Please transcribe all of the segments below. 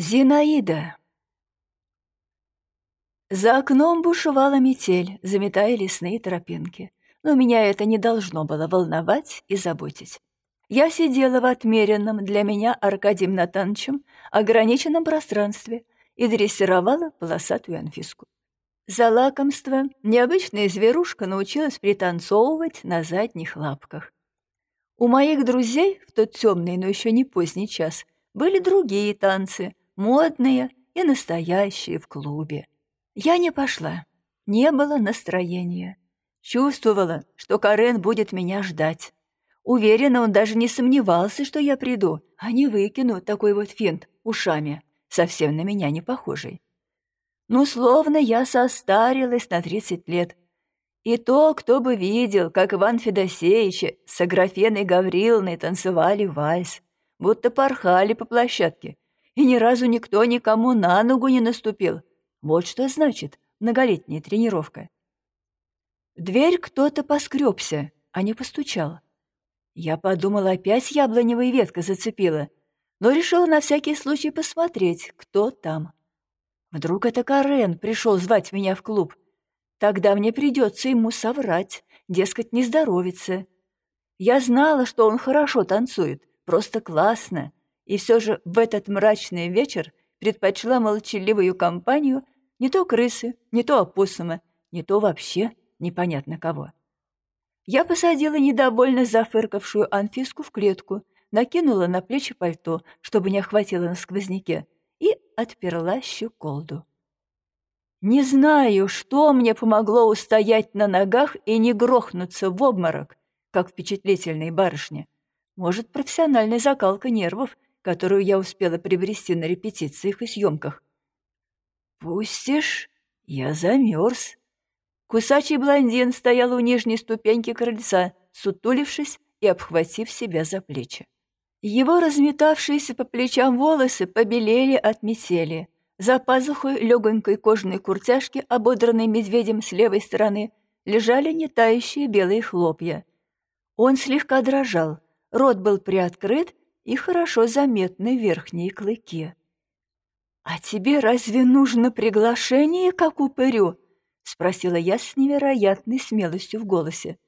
Зинаида. За окном бушевала метель, заметая лесные тропинки. Но меня это не должно было волновать и заботить. Я сидела в отмеренном для меня Аркадием Натановичем ограниченном пространстве и дрессировала полосатую Анфиску. За лакомство необычная зверушка научилась пританцовывать на задних лапках. У моих друзей в тот темный, но еще не поздний час были другие танцы, модные и настоящие в клубе. Я не пошла, не было настроения. Чувствовала, что Карен будет меня ждать. Уверена, он даже не сомневался, что я приду, а не выкину такой вот финт ушами, совсем на меня не похожий. Ну, словно я состарилась на тридцать лет. И то, кто бы видел, как Иван Федосеевич с Аграфеной Гавриловной танцевали вальс, будто порхали по площадке, и ни разу никто никому на ногу не наступил. Вот что значит многолетняя тренировка. Дверь кто-то поскребся, а не постучал. Я подумала, опять яблоневая ветка зацепила, но решила на всякий случай посмотреть, кто там. Вдруг это Карен пришел звать меня в клуб. Тогда мне придется ему соврать, дескать, не здоровится. Я знала, что он хорошо танцует, просто классно, и все же в этот мрачный вечер предпочла молчаливую компанию не то крысы, не то опоссума, не то вообще непонятно кого. Я посадила недовольно зафыркавшую Анфиску в клетку, накинула на плечи пальто, чтобы не охватило на сквозняке, и отперла щеколду. Не знаю, что мне помогло устоять на ногах и не грохнуться в обморок, как впечатлительной барышне. Может, профессиональная закалка нервов — которую я успела приобрести на репетициях и съемках. «Пустишь? Я замерз». Кусачий блондин стоял у нижней ступеньки крыльца, сутулившись и обхватив себя за плечи. Его разметавшиеся по плечам волосы побелели от метели. За пазухой легонькой кожаной куртяшки, ободранной медведем с левой стороны, лежали нетающие белые хлопья. Он слегка дрожал, рот был приоткрыт, и хорошо заметны верхние клыки. «А тебе разве нужно приглашение, как упырю?» — спросила я с невероятной смелостью в голосе.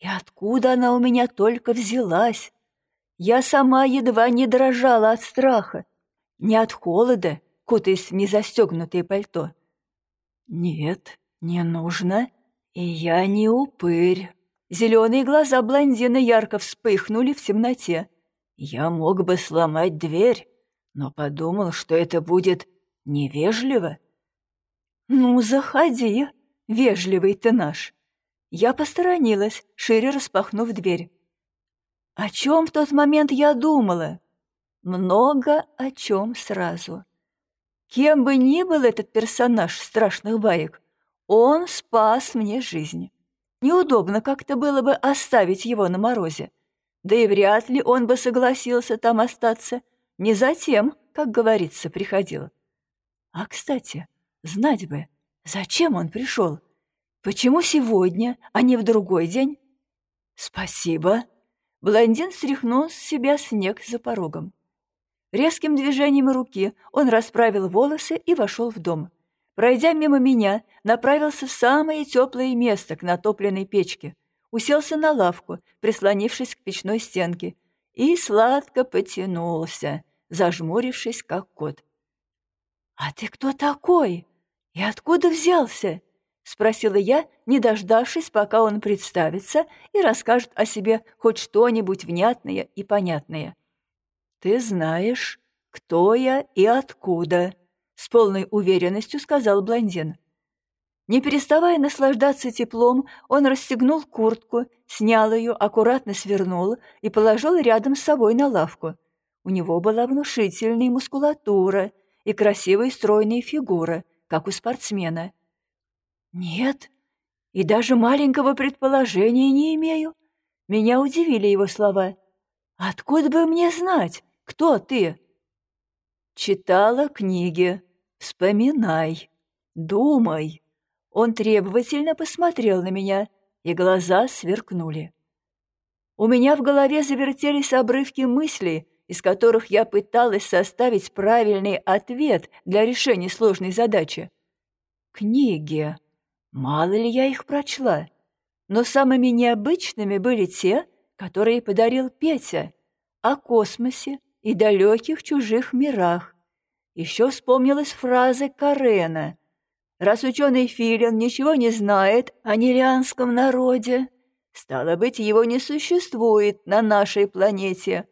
«И откуда она у меня только взялась? Я сама едва не дрожала от страха, не от холода, кутаясь в незастегнутое пальто. Нет, не нужно, и я не упырь». Зеленые глаза блондина ярко вспыхнули в темноте. Я мог бы сломать дверь, но подумал, что это будет невежливо. «Ну, заходи, вежливый ты наш!» Я посторонилась, шире распахнув дверь. О чем в тот момент я думала? Много о чем сразу. Кем бы ни был этот персонаж страшных баек, он спас мне жизнь. Неудобно как-то было бы оставить его на морозе. Да и вряд ли он бы согласился там остаться. Не затем, как говорится, приходил. А, кстати, знать бы, зачем он пришел? Почему сегодня, а не в другой день? Спасибо. Блондин стряхнул с себя снег за порогом. Резким движением руки он расправил волосы и вошел в дом. Пройдя мимо меня, направился в самое теплое место к натопленной печке — уселся на лавку, прислонившись к печной стенке, и сладко потянулся, зажмурившись, как кот. «А ты кто такой? И откуда взялся?» — спросила я, не дождавшись, пока он представится и расскажет о себе хоть что-нибудь внятное и понятное. «Ты знаешь, кто я и откуда», — с полной уверенностью сказал блондин. Не переставая наслаждаться теплом, он расстегнул куртку, снял ее, аккуратно свернул и положил рядом с собой на лавку. У него была внушительная мускулатура и красивая стройная фигура, как у спортсмена. «Нет, и даже маленького предположения не имею». Меня удивили его слова. «Откуда бы мне знать, кто ты?» «Читала книги. Вспоминай. Думай». Он требовательно посмотрел на меня, и глаза сверкнули. У меня в голове завертелись обрывки мыслей, из которых я пыталась составить правильный ответ для решения сложной задачи. Книги. Мало ли я их прочла. Но самыми необычными были те, которые подарил Петя, о космосе и далеких чужих мирах. Еще вспомнилась фраза Карена. «Раз ученый Филин ничего не знает о нелианском народе, стало быть, его не существует на нашей планете».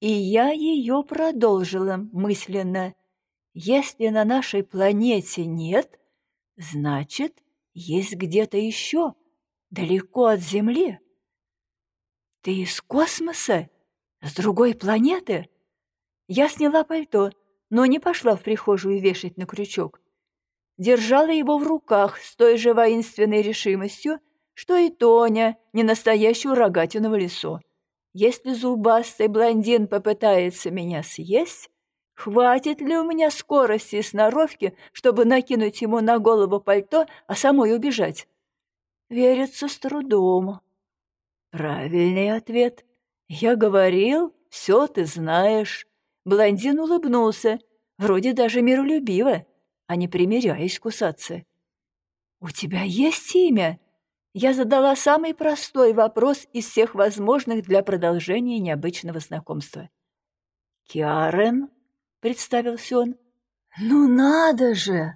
И я ее продолжила мысленно. Если на нашей планете нет, значит, есть где-то еще, далеко от Земли. Ты из космоса? С другой планеты? Я сняла пальто, но не пошла в прихожую вешать на крючок. Держала его в руках с той же воинственной решимостью, что и Тоня, не настоящую рогатину в лесу. Если зубастый блондин попытается меня съесть, хватит ли у меня скорости и сноровки, чтобы накинуть ему на голову пальто, а самой убежать? Верится с трудом. Правильный ответ. Я говорил, все ты знаешь. Блондин улыбнулся, вроде даже миролюбиво, а не примиряясь кусаться. «У тебя есть имя?» Я задала самый простой вопрос из всех возможных для продолжения необычного знакомства. «Киарен?» — представился он. «Ну надо же!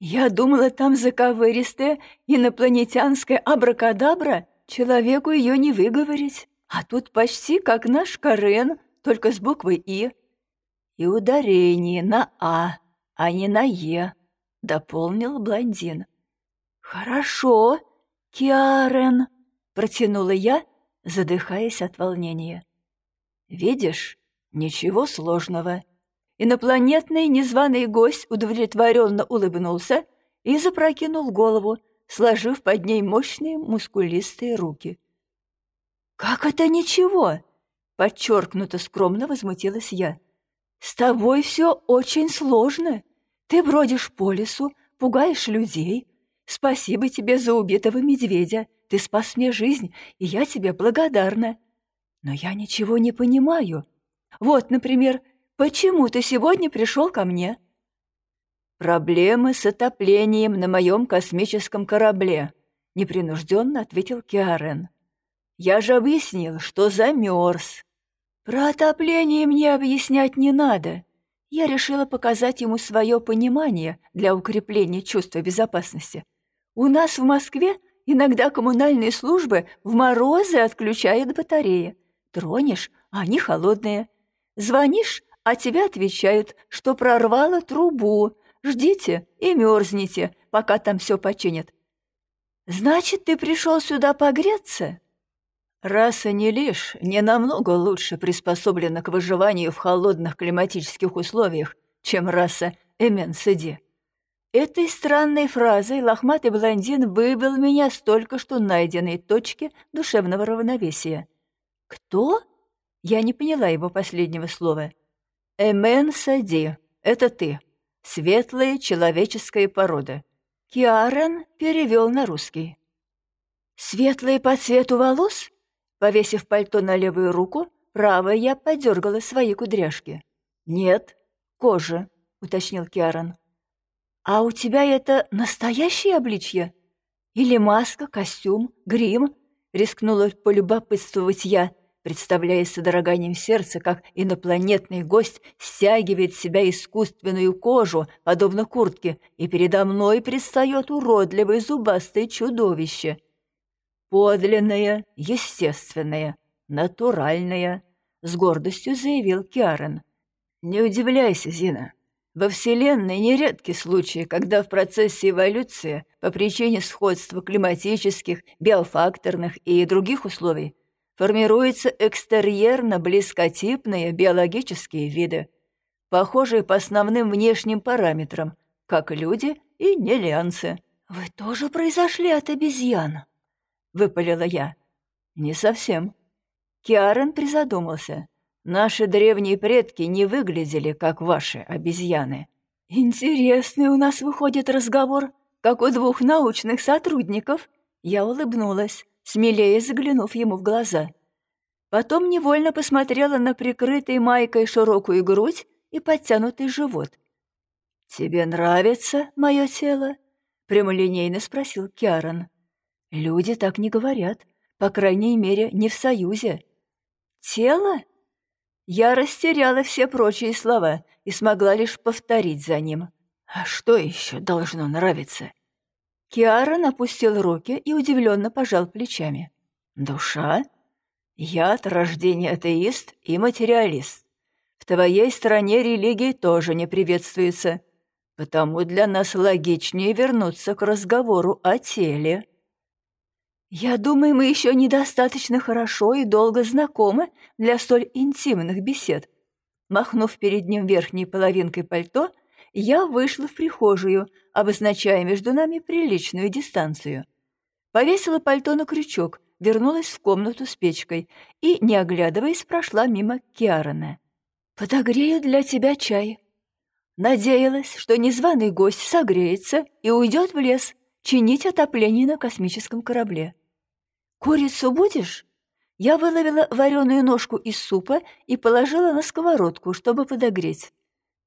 Я думала, там заковыристая инопланетянская абракадабра. Человеку ее не выговорить. А тут почти как наш Карен, только с буквой «И». И ударение на «А», а не на «Е», — дополнил блондин. «Хорошо», «Киарен!» — протянула я, задыхаясь от волнения. «Видишь, ничего сложного». Инопланетный незваный гость удовлетворенно улыбнулся и запрокинул голову, сложив под ней мощные мускулистые руки. «Как это ничего?» — подчеркнуто скромно возмутилась я. «С тобой все очень сложно. Ты бродишь по лесу, пугаешь людей, Спасибо тебе за убитого медведя. Ты спас мне жизнь, и я тебе благодарна. Но я ничего не понимаю. Вот, например, почему ты сегодня пришел ко мне?» «Проблемы с отоплением на моем космическом корабле», — непринужденно ответил Киарен. «Я же объяснил, что замерз». «Про отопление мне объяснять не надо. Я решила показать ему свое понимание для укрепления чувства безопасности. У нас в Москве иногда коммунальные службы в морозы отключают батареи. Тронешь, а они холодные. Звонишь, а тебе отвечают, что прорвало трубу. Ждите и мерзните, пока там все починят. Значит, ты пришел сюда погреться? Раса не лишь не намного лучше приспособлена к выживанию в холодных климатических условиях, чем раса Эменсиди. Этой странной фразой лохматый блондин выбил меня с только что найденной точки душевного равновесия. «Кто?» Я не поняла его последнего слова. «Эмен Сади, это ты. Светлая человеческая порода». Киарен перевел на русский. «Светлые по цвету волос?» Повесив пальто на левую руку, правой я подергала свои кудряшки. «Нет, кожа», — уточнил Киарен. «А у тебя это настоящее обличье? Или маска, костюм, грим?» — рискнула полюбопытствовать я, представляя с содроганием сердца, как инопланетный гость стягивает с себя искусственную кожу, подобно куртке, и передо мной предстает уродливое зубастое чудовище. «Подлинное, естественное, натуральное», — с гордостью заявил Киарен. «Не удивляйся, Зина». Во Вселенной нередки случаи, когда в процессе эволюции по причине сходства климатических, биофакторных и других условий формируются экстерьерно-близкотипные биологические виды, похожие по основным внешним параметрам, как люди и нелианцы. «Вы тоже произошли от обезьян?» — выпалила я. «Не совсем». Киарен призадумался. Наши древние предки не выглядели, как ваши обезьяны. Интересный у нас выходит разговор, как у двух научных сотрудников. Я улыбнулась, смелее заглянув ему в глаза. Потом невольно посмотрела на прикрытый майкой широкую грудь и подтянутый живот. «Тебе нравится мое тело?» — прямолинейно спросил Киарон. «Люди так не говорят, по крайней мере, не в союзе». «Тело?» Я растеряла все прочие слова и смогла лишь повторить за ним. «А что еще должно нравиться?» Киарон опустил руки и удивленно пожал плечами. «Душа? Я от рождения атеист и материалист. В твоей стране религии тоже не приветствуется, потому для нас логичнее вернуться к разговору о теле». «Я думаю, мы еще недостаточно хорошо и долго знакомы для столь интимных бесед». Махнув перед ним верхней половинкой пальто, я вышла в прихожую, обозначая между нами приличную дистанцию. Повесила пальто на крючок, вернулась в комнату с печкой и, не оглядываясь, прошла мимо Киарона. «Подогрею для тебя чай». Надеялась, что незваный гость согреется и уйдет в лес чинить отопление на космическом корабле. «Курицу будешь?» Я выловила вареную ножку из супа и положила на сковородку, чтобы подогреть.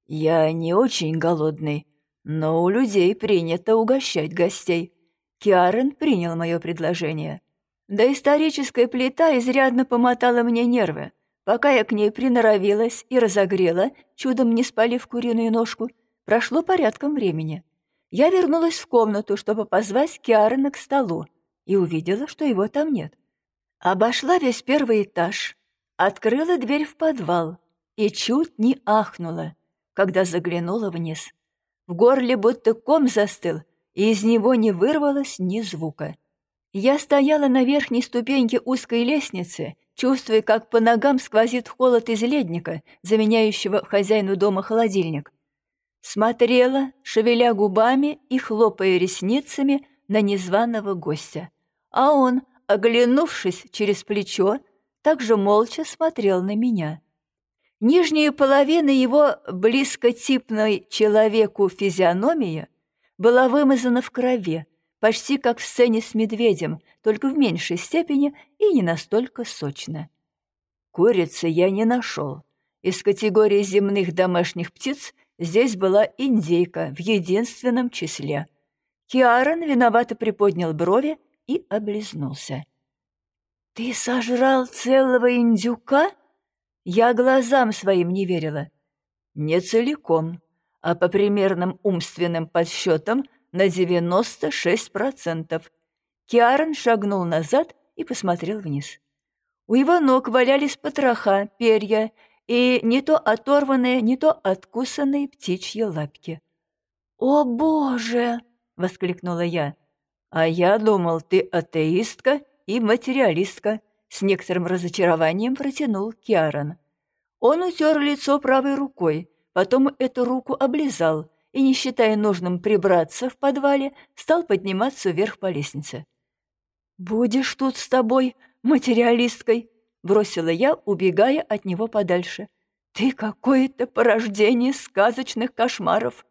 «Я не очень голодный, но у людей принято угощать гостей». Киарен принял мое предложение. Да историческая плита изрядно помотала мне нервы. Пока я к ней приноровилась и разогрела, чудом не спалив куриную ножку, прошло порядком времени. Я вернулась в комнату, чтобы позвать Киарена к столу и увидела, что его там нет. Обошла весь первый этаж, открыла дверь в подвал и чуть не ахнула, когда заглянула вниз. В горле будто ком застыл, и из него не вырвалось ни звука. Я стояла на верхней ступеньке узкой лестницы, чувствуя, как по ногам сквозит холод из ледника, заменяющего хозяину дома холодильник. Смотрела, шевеля губами и хлопая ресницами на незваного гостя а он, оглянувшись через плечо, также молча смотрел на меня. Нижняя половина его близкотипной человеку физиономии была вымазана в крови, почти как в сцене с медведем, только в меньшей степени и не настолько сочно. Курицы я не нашел. Из категории земных домашних птиц здесь была индейка в единственном числе. Киарон виновато приподнял брови и облизнулся. «Ты сожрал целого индюка?» Я глазам своим не верила. «Не целиком, а по примерным умственным подсчетам на 96%. Киарон шагнул назад и посмотрел вниз. У его ног валялись потроха, перья и не то оторванные, не то откусанные птичьи лапки. «О, Боже!» — воскликнула я. «А я думал, ты атеистка и материалистка», — с некоторым разочарованием протянул Киарон. Он утер лицо правой рукой, потом эту руку облизал и, не считая нужным прибраться в подвале, стал подниматься вверх по лестнице. «Будешь тут с тобой, материалисткой», — бросила я, убегая от него подальше. «Ты какое-то порождение сказочных кошмаров».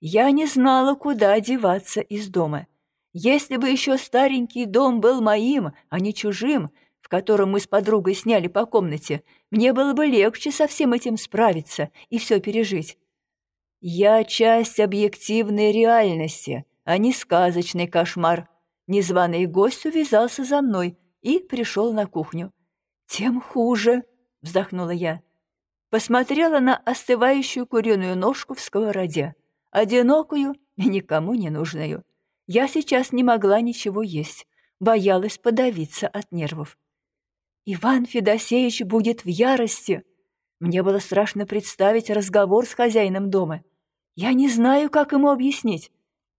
Я не знала, куда деваться из дома. Если бы еще старенький дом был моим, а не чужим, в котором мы с подругой сняли по комнате, мне было бы легче со всем этим справиться и все пережить. Я часть объективной реальности, а не сказочный кошмар. Незваный гость увязался за мной и пришел на кухню. «Тем хуже», — вздохнула я. Посмотрела на остывающую куриную ножку в сковороде, одинокую и никому не нужную. Я сейчас не могла ничего есть, боялась подавиться от нервов. Иван Федосеевич будет в ярости. Мне было страшно представить разговор с хозяином дома. Я не знаю, как ему объяснить.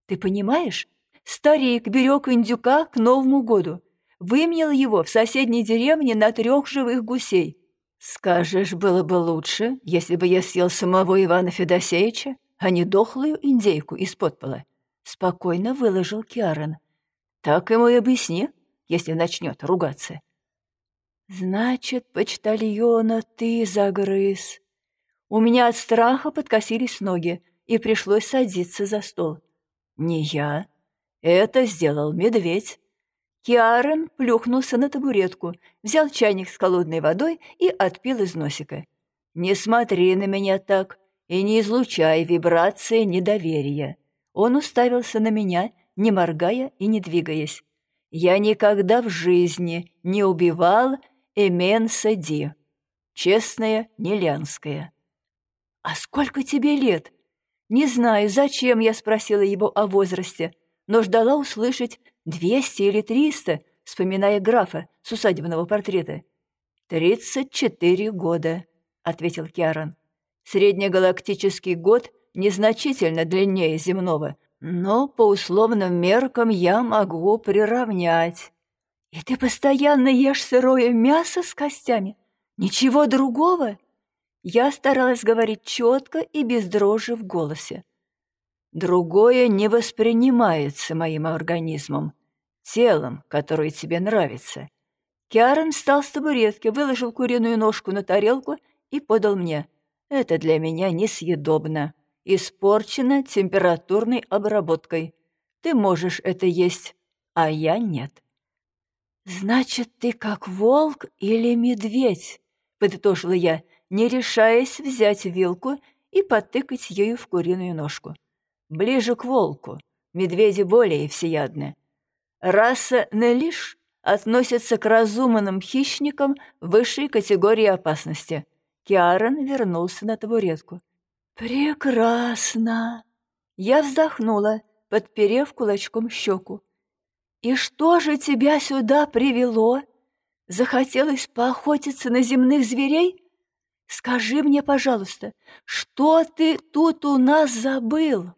Ты понимаешь? Старик берег индюка к Новому году. Выменял его в соседней деревне на трех живых гусей. Скажешь, было бы лучше, если бы я съел самого Ивана Федосеевича, а не дохлую индейку из-под пола спокойно выложил Киарон. Так ему и объясни, если начнет ругаться. Значит, почтальона ты загрыз. У меня от страха подкосились ноги, и пришлось садиться за стол. Не я. Это сделал медведь. Киарон плюхнулся на табуретку, взял чайник с холодной водой и отпил из носика. «Не смотри на меня так и не излучай вибрации недоверия». Он уставился на меня, не моргая и не двигаясь. «Я никогда в жизни не убивал Эменса Ди. Честная, нелянская». «А сколько тебе лет?» Не знаю, зачем я спросила его о возрасте, но ждала услышать двести или триста, вспоминая графа с усадебного портрета. «Тридцать четыре года», — ответил Киарон. «Среднегалактический год незначительно длиннее земного, но по условным меркам я могу приравнять». «И ты постоянно ешь сырое мясо с костями? Ничего другого?» Я старалась говорить четко и без дрожи в голосе. Другое не воспринимается моим организмом, телом, которое тебе нравится. Киарон встал с табуретки, выложил куриную ножку на тарелку и подал мне. Это для меня несъедобно. Испорчено температурной обработкой. Ты можешь это есть, а я нет. «Значит, ты как волк или медведь?» — подытожила я, не решаясь взять вилку и потыкать ею в куриную ножку. Ближе к волку, медведи более всеядны. Раса Нелиш относится к разумным хищникам высшей категории опасности. Киарон вернулся на табуретку. «Прекрасно!» Я вздохнула, подперев кулачком щеку. «И что же тебя сюда привело? Захотелось поохотиться на земных зверей?» Скажи мне, пожалуйста, что ты тут у нас забыл?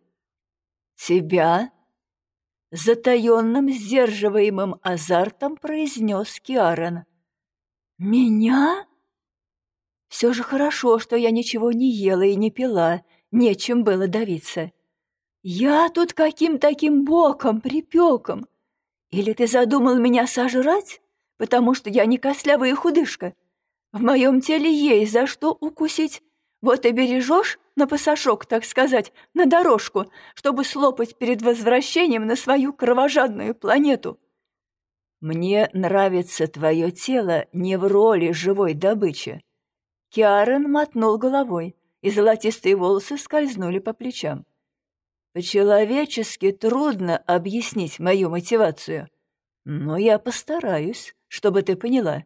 Тебя? Затаенным, сдерживаемым азартом произнес Киарон. Меня? Все же хорошо, что я ничего не ела и не пила, нечем было давиться. Я тут каким таким боком, припеком? Или ты задумал меня сожрать, потому что я не костлявая худышка? В моем теле есть за что укусить. Вот и бережешь на пасашок, так сказать, на дорожку, чтобы слопать перед возвращением на свою кровожадную планету. Мне нравится твое тело не в роли живой добычи. Киарон мотнул головой, и золотистые волосы скользнули по плечам. По-человечески трудно объяснить мою мотивацию, но я постараюсь, чтобы ты поняла.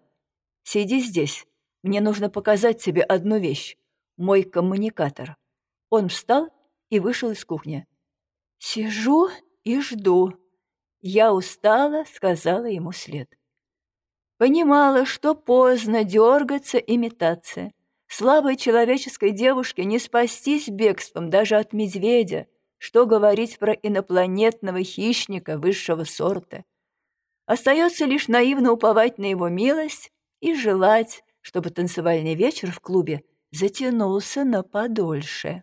Сиди здесь, мне нужно показать тебе одну вещь. Мой коммуникатор». Он встал и вышел из кухни. «Сижу и жду». Я устала, сказала ему след. Понимала, что поздно дергаться и метаться. Слабой человеческой девушке не спастись бегством даже от медведя, что говорить про инопланетного хищника высшего сорта. Остается лишь наивно уповать на его милость и желать, чтобы танцевальный вечер в клубе затянулся на подольше.